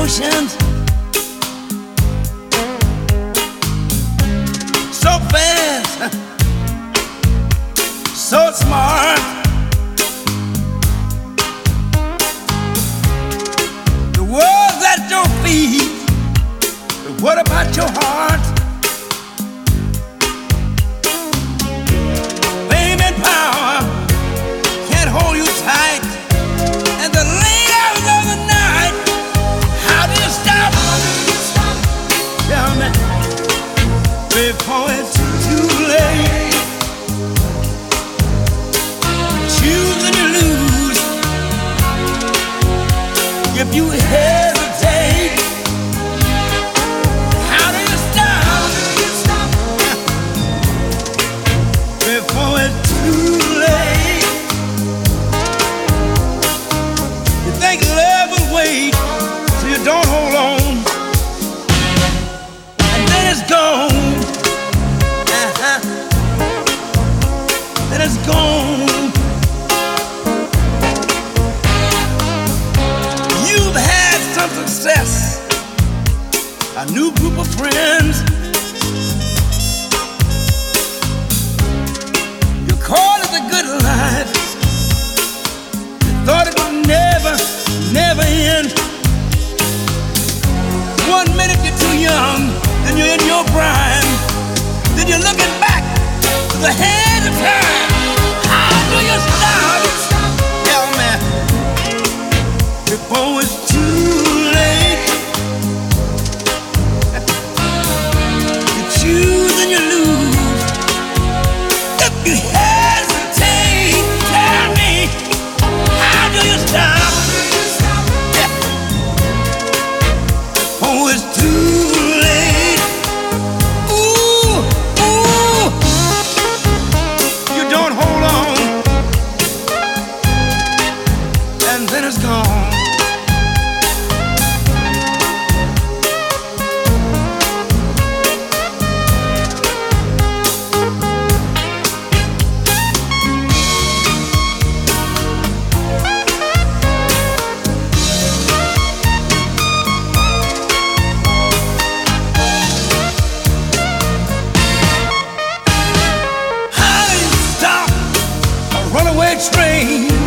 emotions so fast, so smart. some success, a new group of friends. You called it the good life. You thought it would never, never end. One minute you're too young, then you're in your prime. Then you're looking back to the head of time. Yeah. strange